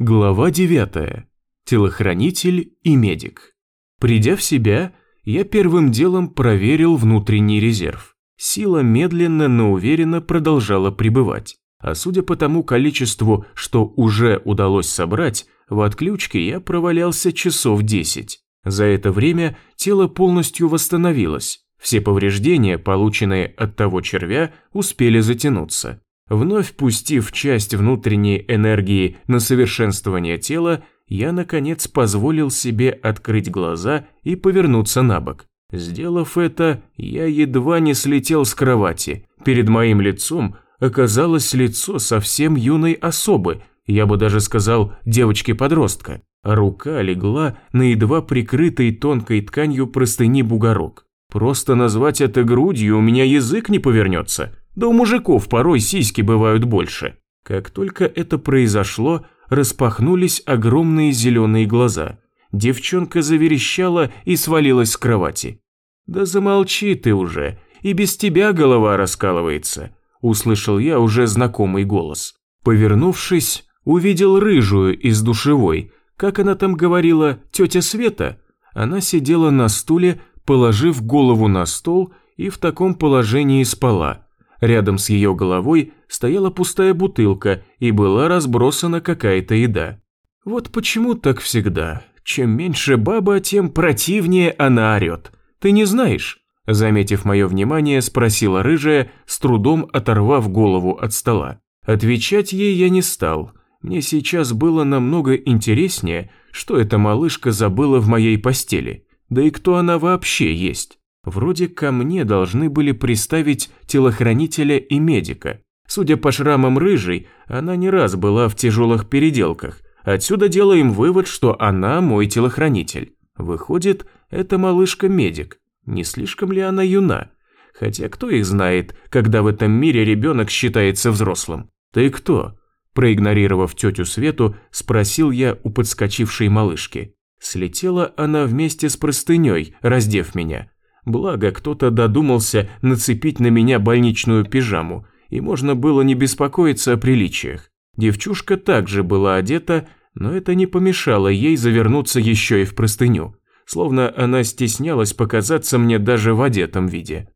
Глава 9. Телохранитель и медик. Придя в себя, я первым делом проверил внутренний резерв. Сила медленно, но уверенно продолжала пребывать. А судя по тому количеству, что уже удалось собрать, в отключке я провалялся часов 10. За это время тело полностью восстановилось. Все повреждения, полученные от того червя, успели затянуться. Вновь пустив часть внутренней энергии на совершенствование тела, я, наконец, позволил себе открыть глаза и повернуться на бок. Сделав это, я едва не слетел с кровати. Перед моим лицом оказалось лицо совсем юной особы, я бы даже сказал девочки-подростка. рука легла на едва прикрытой тонкой тканью простыни бугорок. Просто назвать это грудью у меня язык не повернется. Да у мужиков порой сиськи бывают больше. Как только это произошло, распахнулись огромные зеленые глаза. Девчонка заверещала и свалилась с кровати. «Да замолчи ты уже, и без тебя голова раскалывается», услышал я уже знакомый голос. Повернувшись, увидел рыжую из душевой, как она там говорила, тетя Света. Она сидела на стуле, положив голову на стол и в таком положении спала – Рядом с ее головой стояла пустая бутылка и была разбросана какая-то еда. Вот почему так всегда. Чем меньше баба, тем противнее она орет. Ты не знаешь? Заметив мое внимание, спросила рыжая, с трудом оторвав голову от стола. Отвечать ей я не стал. Мне сейчас было намного интереснее, что эта малышка забыла в моей постели. Да и кто она вообще есть. Вроде ко мне должны были приставить телохранителя и медика. Судя по шрамам рыжей, она не раз была в тяжелых переделках. Отсюда делаем вывод, что она мой телохранитель. Выходит, это малышка-медик. Не слишком ли она юна? Хотя кто их знает, когда в этом мире ребенок считается взрослым? Ты кто? Проигнорировав тетю Свету, спросил я у подскочившей малышки. Слетела она вместе с простыней, раздев меня. Благо, кто-то додумался нацепить на меня больничную пижаму, и можно было не беспокоиться о приличиях. Девчушка также была одета, но это не помешало ей завернуться еще и в простыню, словно она стеснялась показаться мне даже в одетом виде.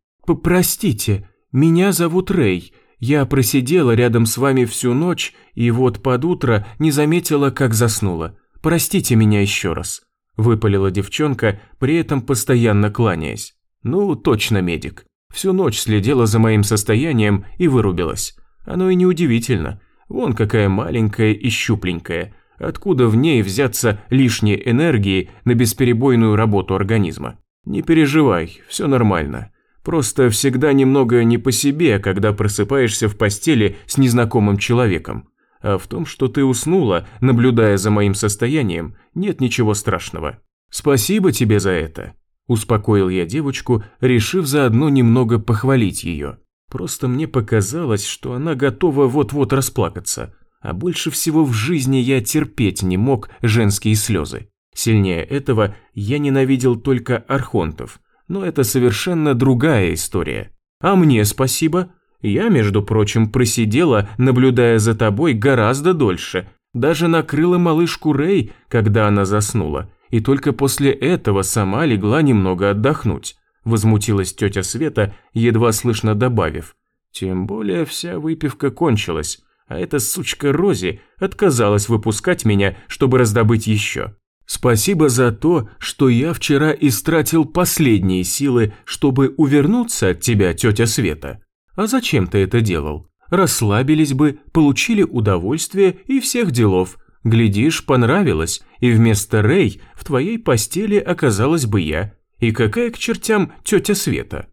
«Простите, меня зовут Рэй. Я просидела рядом с вами всю ночь и вот под утро не заметила, как заснула. Простите меня еще раз», – выпалила девчонка, при этом постоянно кланяясь. Ну, точно медик. Всю ночь следила за моим состоянием и вырубилась. Оно и неудивительно. Вон какая маленькая и щупленькая. Откуда в ней взяться лишней энергии на бесперебойную работу организма? Не переживай, все нормально. Просто всегда немного не по себе, когда просыпаешься в постели с незнакомым человеком. А в том, что ты уснула, наблюдая за моим состоянием, нет ничего страшного. Спасибо тебе за это. Успокоил я девочку, решив заодно немного похвалить ее. Просто мне показалось, что она готова вот-вот расплакаться. А больше всего в жизни я терпеть не мог женские слезы. Сильнее этого я ненавидел только архонтов. Но это совершенно другая история. А мне спасибо. Я, между прочим, просидела, наблюдая за тобой гораздо дольше. Даже накрыла малышку Рэй, когда она заснула и только после этого сама легла немного отдохнуть. Возмутилась тетя Света, едва слышно добавив. Тем более вся выпивка кончилась, а эта сучка Рози отказалась выпускать меня, чтобы раздобыть еще. Спасибо за то, что я вчера истратил последние силы, чтобы увернуться от тебя, тетя Света. А зачем ты это делал? Расслабились бы, получили удовольствие и всех делов – Глядишь, понравилось, и вместо Рэй в твоей постели оказалась бы я. И какая к чертям тетя Света?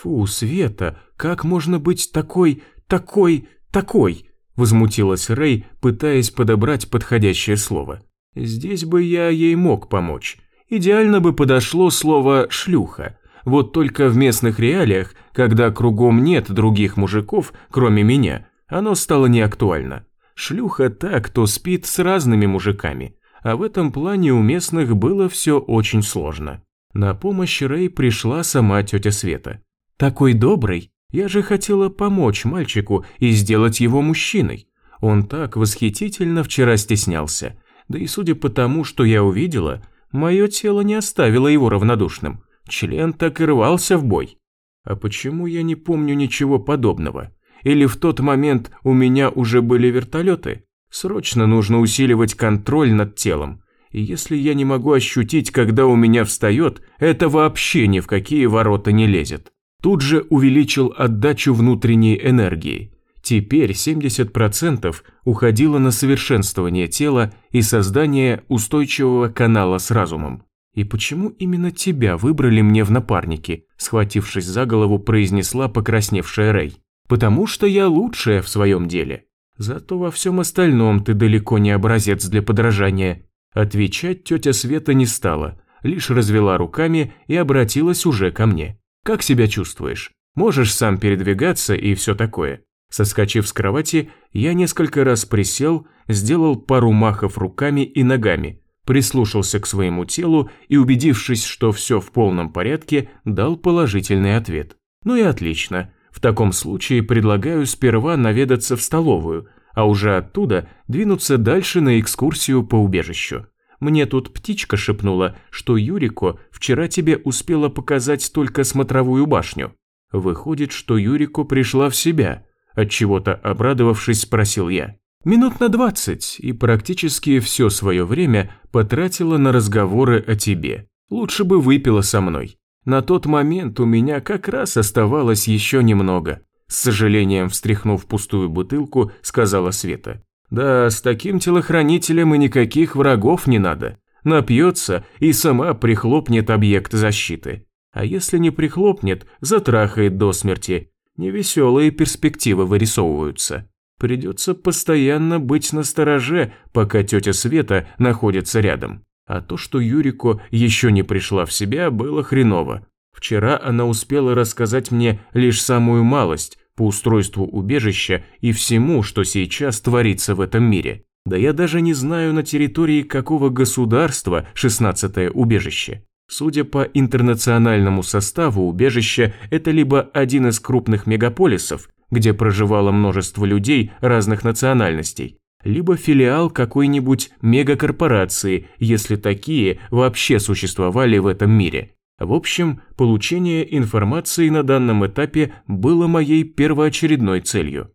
Фу, Света, как можно быть такой, такой, такой? Возмутилась Рэй, пытаясь подобрать подходящее слово. Здесь бы я ей мог помочь. Идеально бы подошло слово «шлюха». Вот только в местных реалиях, когда кругом нет других мужиков, кроме меня, оно стало неактуально. Шлюха та, кто спит с разными мужиками, а в этом плане у местных было все очень сложно. На помощь Рэй пришла сама тетя Света. «Такой добрый, я же хотела помочь мальчику и сделать его мужчиной. Он так восхитительно вчера стеснялся. Да и судя по тому, что я увидела, мое тело не оставило его равнодушным. Член так и рвался в бой. А почему я не помню ничего подобного? Или в тот момент у меня уже были вертолеты? Срочно нужно усиливать контроль над телом. И если я не могу ощутить, когда у меня встает, это вообще ни в какие ворота не лезет. Тут же увеличил отдачу внутренней энергии. Теперь 70% уходило на совершенствование тела и создание устойчивого канала с разумом. «И почему именно тебя выбрали мне в напарники?» схватившись за голову, произнесла покрасневшая Рэй. «Потому что я лучшая в своем деле. Зато во всем остальном ты далеко не образец для подражания». Отвечать тетя Света не стала, лишь развела руками и обратилась уже ко мне. «Как себя чувствуешь? Можешь сам передвигаться и все такое?» Соскочив с кровати, я несколько раз присел, сделал пару махов руками и ногами, прислушался к своему телу и, убедившись, что все в полном порядке, дал положительный ответ. Ну и отлично. В таком случае предлагаю сперва наведаться в столовую, а уже оттуда двинуться дальше на экскурсию по убежищу. Мне тут птичка шепнула, что Юрико вчера тебе успела показать только смотровую башню. Выходит, что Юрико пришла в себя – Отчего-то обрадовавшись, спросил я. Минут на двадцать, и практически все свое время потратила на разговоры о тебе. Лучше бы выпила со мной. На тот момент у меня как раз оставалось еще немного. С сожалением встряхнув пустую бутылку, сказала Света. Да, с таким телохранителем и никаких врагов не надо. Напьется и сама прихлопнет объект защиты. А если не прихлопнет, затрахает до смерти Невеселые перспективы вырисовываются. Придется постоянно быть настороже, пока тетя Света находится рядом. А то, что Юрико еще не пришла в себя, было хреново. Вчера она успела рассказать мне лишь самую малость по устройству убежища и всему, что сейчас творится в этом мире. Да я даже не знаю, на территории какого государства шестнадцатое убежище. Судя по интернациональному составу убежища, это либо один из крупных мегаполисов, где проживало множество людей разных национальностей, либо филиал какой-нибудь мегакорпорации, если такие вообще существовали в этом мире. В общем, получение информации на данном этапе было моей первоочередной целью.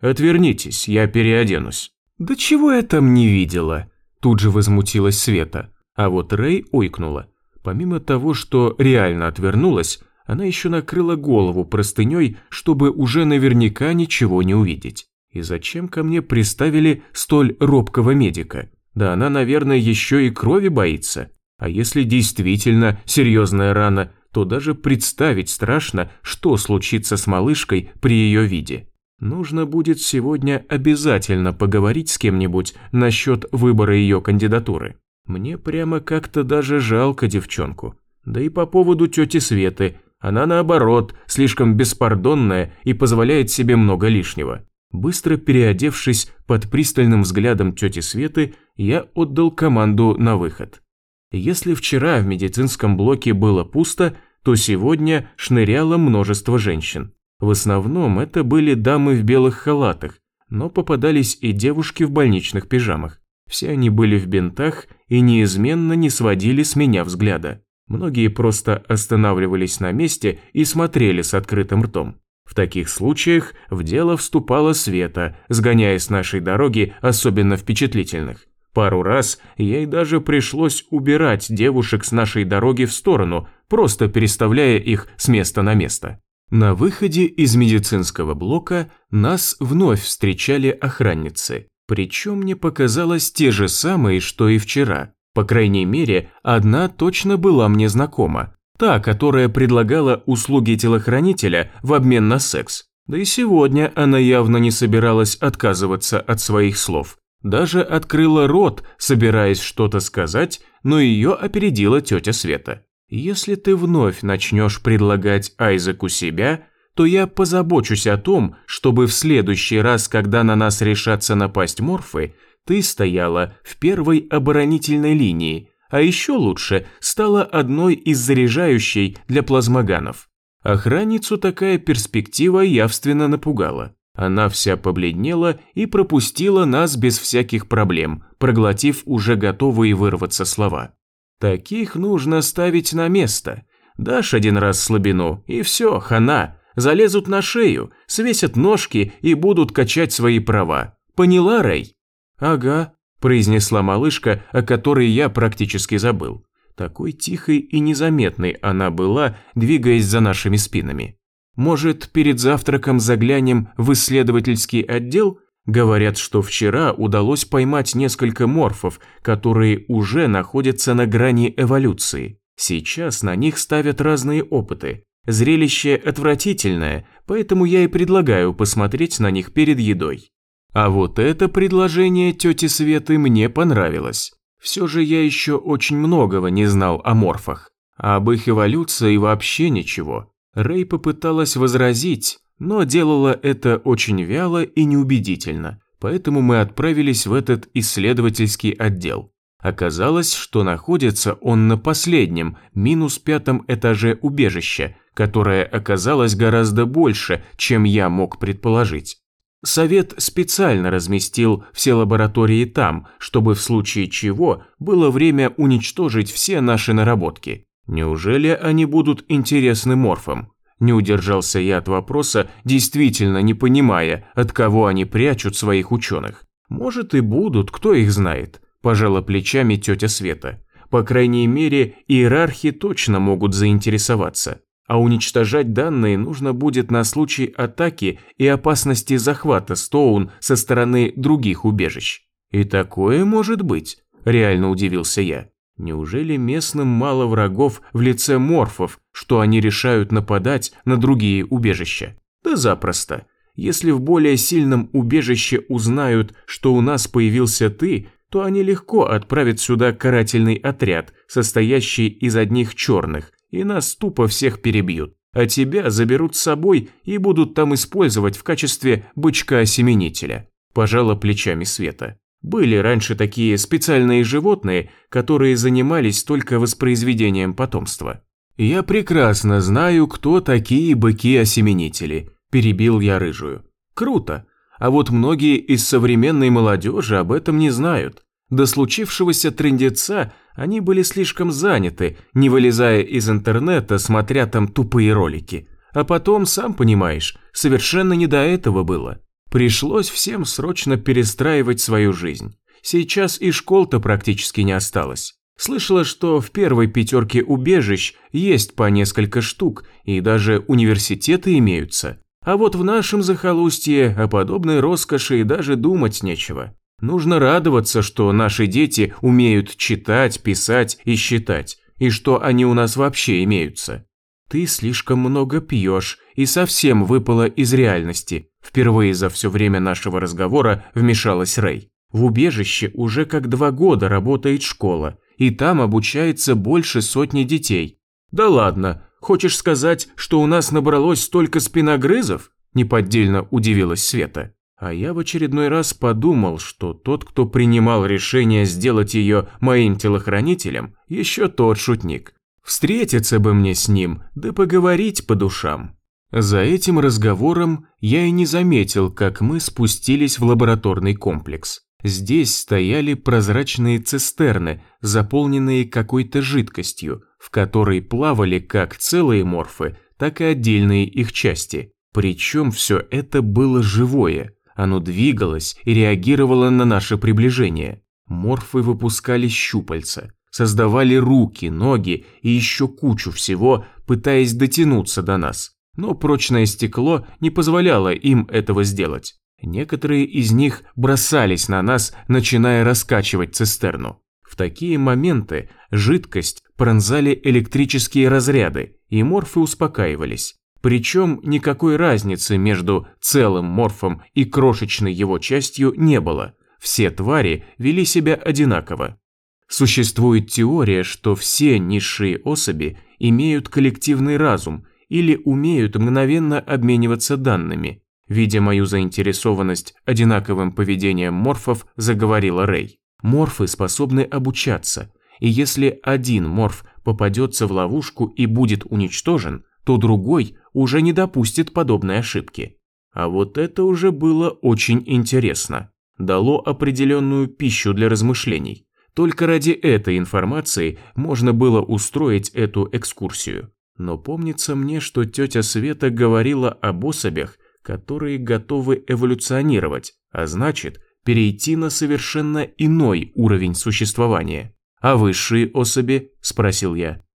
«Отвернитесь, я переоденусь». «Да чего я там не видела?» Тут же возмутилась Света, а вот Рэй ойкнула. Помимо того, что реально отвернулась, она еще накрыла голову простыней, чтобы уже наверняка ничего не увидеть. И зачем ко мне приставили столь робкого медика? Да она, наверное, еще и крови боится. А если действительно серьезная рана, то даже представить страшно, что случится с малышкой при ее виде. Нужно будет сегодня обязательно поговорить с кем-нибудь насчет выбора ее кандидатуры. Мне прямо как-то даже жалко девчонку. Да и по поводу тети Светы, она наоборот, слишком беспардонная и позволяет себе много лишнего. Быстро переодевшись под пристальным взглядом тети Светы, я отдал команду на выход. Если вчера в медицинском блоке было пусто, то сегодня шныряло множество женщин. В основном это были дамы в белых халатах, но попадались и девушки в больничных пижамах. Все они были в бинтах и неизменно не сводили с меня взгляда. Многие просто останавливались на месте и смотрели с открытым ртом. В таких случаях в дело вступала Света, сгоняя с нашей дороги особенно впечатлительных. Пару раз ей даже пришлось убирать девушек с нашей дороги в сторону, просто переставляя их с места на место. На выходе из медицинского блока нас вновь встречали охранницы. Причем мне показалось те же самые, что и вчера. По крайней мере, одна точно была мне знакома. Та, которая предлагала услуги телохранителя в обмен на секс. Да и сегодня она явно не собиралась отказываться от своих слов. Даже открыла рот, собираясь что-то сказать, но ее опередила тетя Света. «Если ты вновь начнешь предлагать Айзеку себя, то я позабочусь о том, чтобы в следующий раз, когда на нас решатся напасть морфы, ты стояла в первой оборонительной линии, а еще лучше стала одной из заряжающей для плазмоганов. Охранницу такая перспектива явственно напугала. Она вся побледнела и пропустила нас без всяких проблем, проглотив уже готовые вырваться слова. Таких нужно ставить на место. Дашь один раз слабину, и все, хана. Залезут на шею, свесят ножки и будут качать свои права. Поняла, Рэй? Ага, произнесла малышка, о которой я практически забыл. Такой тихой и незаметной она была, двигаясь за нашими спинами. Может, перед завтраком заглянем в исследовательский отдел? Говорят, что вчера удалось поймать несколько морфов, которые уже находятся на грани эволюции. Сейчас на них ставят разные опыты. Зрелище отвратительное, поэтому я и предлагаю посмотреть на них перед едой. А вот это предложение тети Светы мне понравилось. Все же я еще очень многого не знал о морфах. Об их эволюции вообще ничего. Рэй попыталась возразить, но делала это очень вяло и неубедительно. Поэтому мы отправились в этот исследовательский отдел. Оказалось, что находится он на последнем, минус пятом этаже убежища, которое оказалось гораздо больше, чем я мог предположить. Совет специально разместил все лаборатории там, чтобы в случае чего было время уничтожить все наши наработки. Неужели они будут интересны морфам? Не удержался я от вопроса, действительно не понимая, от кого они прячут своих ученых. Может и будут, кто их знает, пожала плечами тетя Света. По крайней мере, иерархи точно могут заинтересоваться а уничтожать данные нужно будет на случай атаки и опасности захвата Стоун со стороны других убежищ. И такое может быть, реально удивился я. Неужели местным мало врагов в лице морфов, что они решают нападать на другие убежища? Да запросто. Если в более сильном убежище узнают, что у нас появился ты, то они легко отправят сюда карательный отряд, состоящий из одних черных, и нас тупо всех перебьют, а тебя заберут с собой и будут там использовать в качестве бычка-осеменителя. Пожала плечами Света. Были раньше такие специальные животные, которые занимались только воспроизведением потомства. «Я прекрасно знаю, кто такие быки-осеменители», – перебил я рыжую. «Круто. А вот многие из современной молодежи об этом не знают. До случившегося трендеца они были слишком заняты, не вылезая из интернета, смотря там тупые ролики. А потом, сам понимаешь, совершенно не до этого было. Пришлось всем срочно перестраивать свою жизнь. Сейчас и школ-то практически не осталось. Слышала, что в первой пятерке убежищ есть по несколько штук, и даже университеты имеются. А вот в нашем захолустье о подобной роскоши даже думать нечего. Нужно радоваться, что наши дети умеют читать, писать и считать, и что они у нас вообще имеются. Ты слишком много пьешь и совсем выпала из реальности. Впервые за все время нашего разговора вмешалась Рэй. В убежище уже как два года работает школа, и там обучается больше сотни детей. Да ладно, хочешь сказать, что у нас набралось столько спиногрызов? Неподдельно удивилась Света. А я в очередной раз подумал, что тот, кто принимал решение сделать ее моим телохранителем, еще тот шутник. Встретиться бы мне с ним, да поговорить по душам. За этим разговором я и не заметил, как мы спустились в лабораторный комплекс. Здесь стояли прозрачные цистерны, заполненные какой-то жидкостью, в которой плавали как целые морфы, так и отдельные их части. Причем все это было живое, оно двигалось и реагировало на наше приближение. Морфы выпускали щупальца, создавали руки, ноги и еще кучу всего, пытаясь дотянуться до нас. Но прочное стекло не позволяло им этого сделать. Некоторые из них бросались на нас, начиная раскачивать цистерну. В такие моменты жидкость пронзали электрические разряды, и морфы успокаивались. Причем никакой разницы между целым морфом и крошечной его частью не было. Все твари вели себя одинаково. Существует теория, что все низшие особи имеют коллективный разум или умеют мгновенно обмениваться данными. Видя мою заинтересованность одинаковым поведением морфов, заговорила Рэй. Морфы способны обучаться, и если один морф попадется в ловушку и будет уничтожен, то другой уже не допустит подобной ошибки. А вот это уже было очень интересно. Дало определенную пищу для размышлений. Только ради этой информации можно было устроить эту экскурсию. Но помнится мне, что тетя Света говорила об особях, которые готовы эволюционировать, а значит, перейти на совершенно иной уровень существования. «А высшие особи?» – спросил я.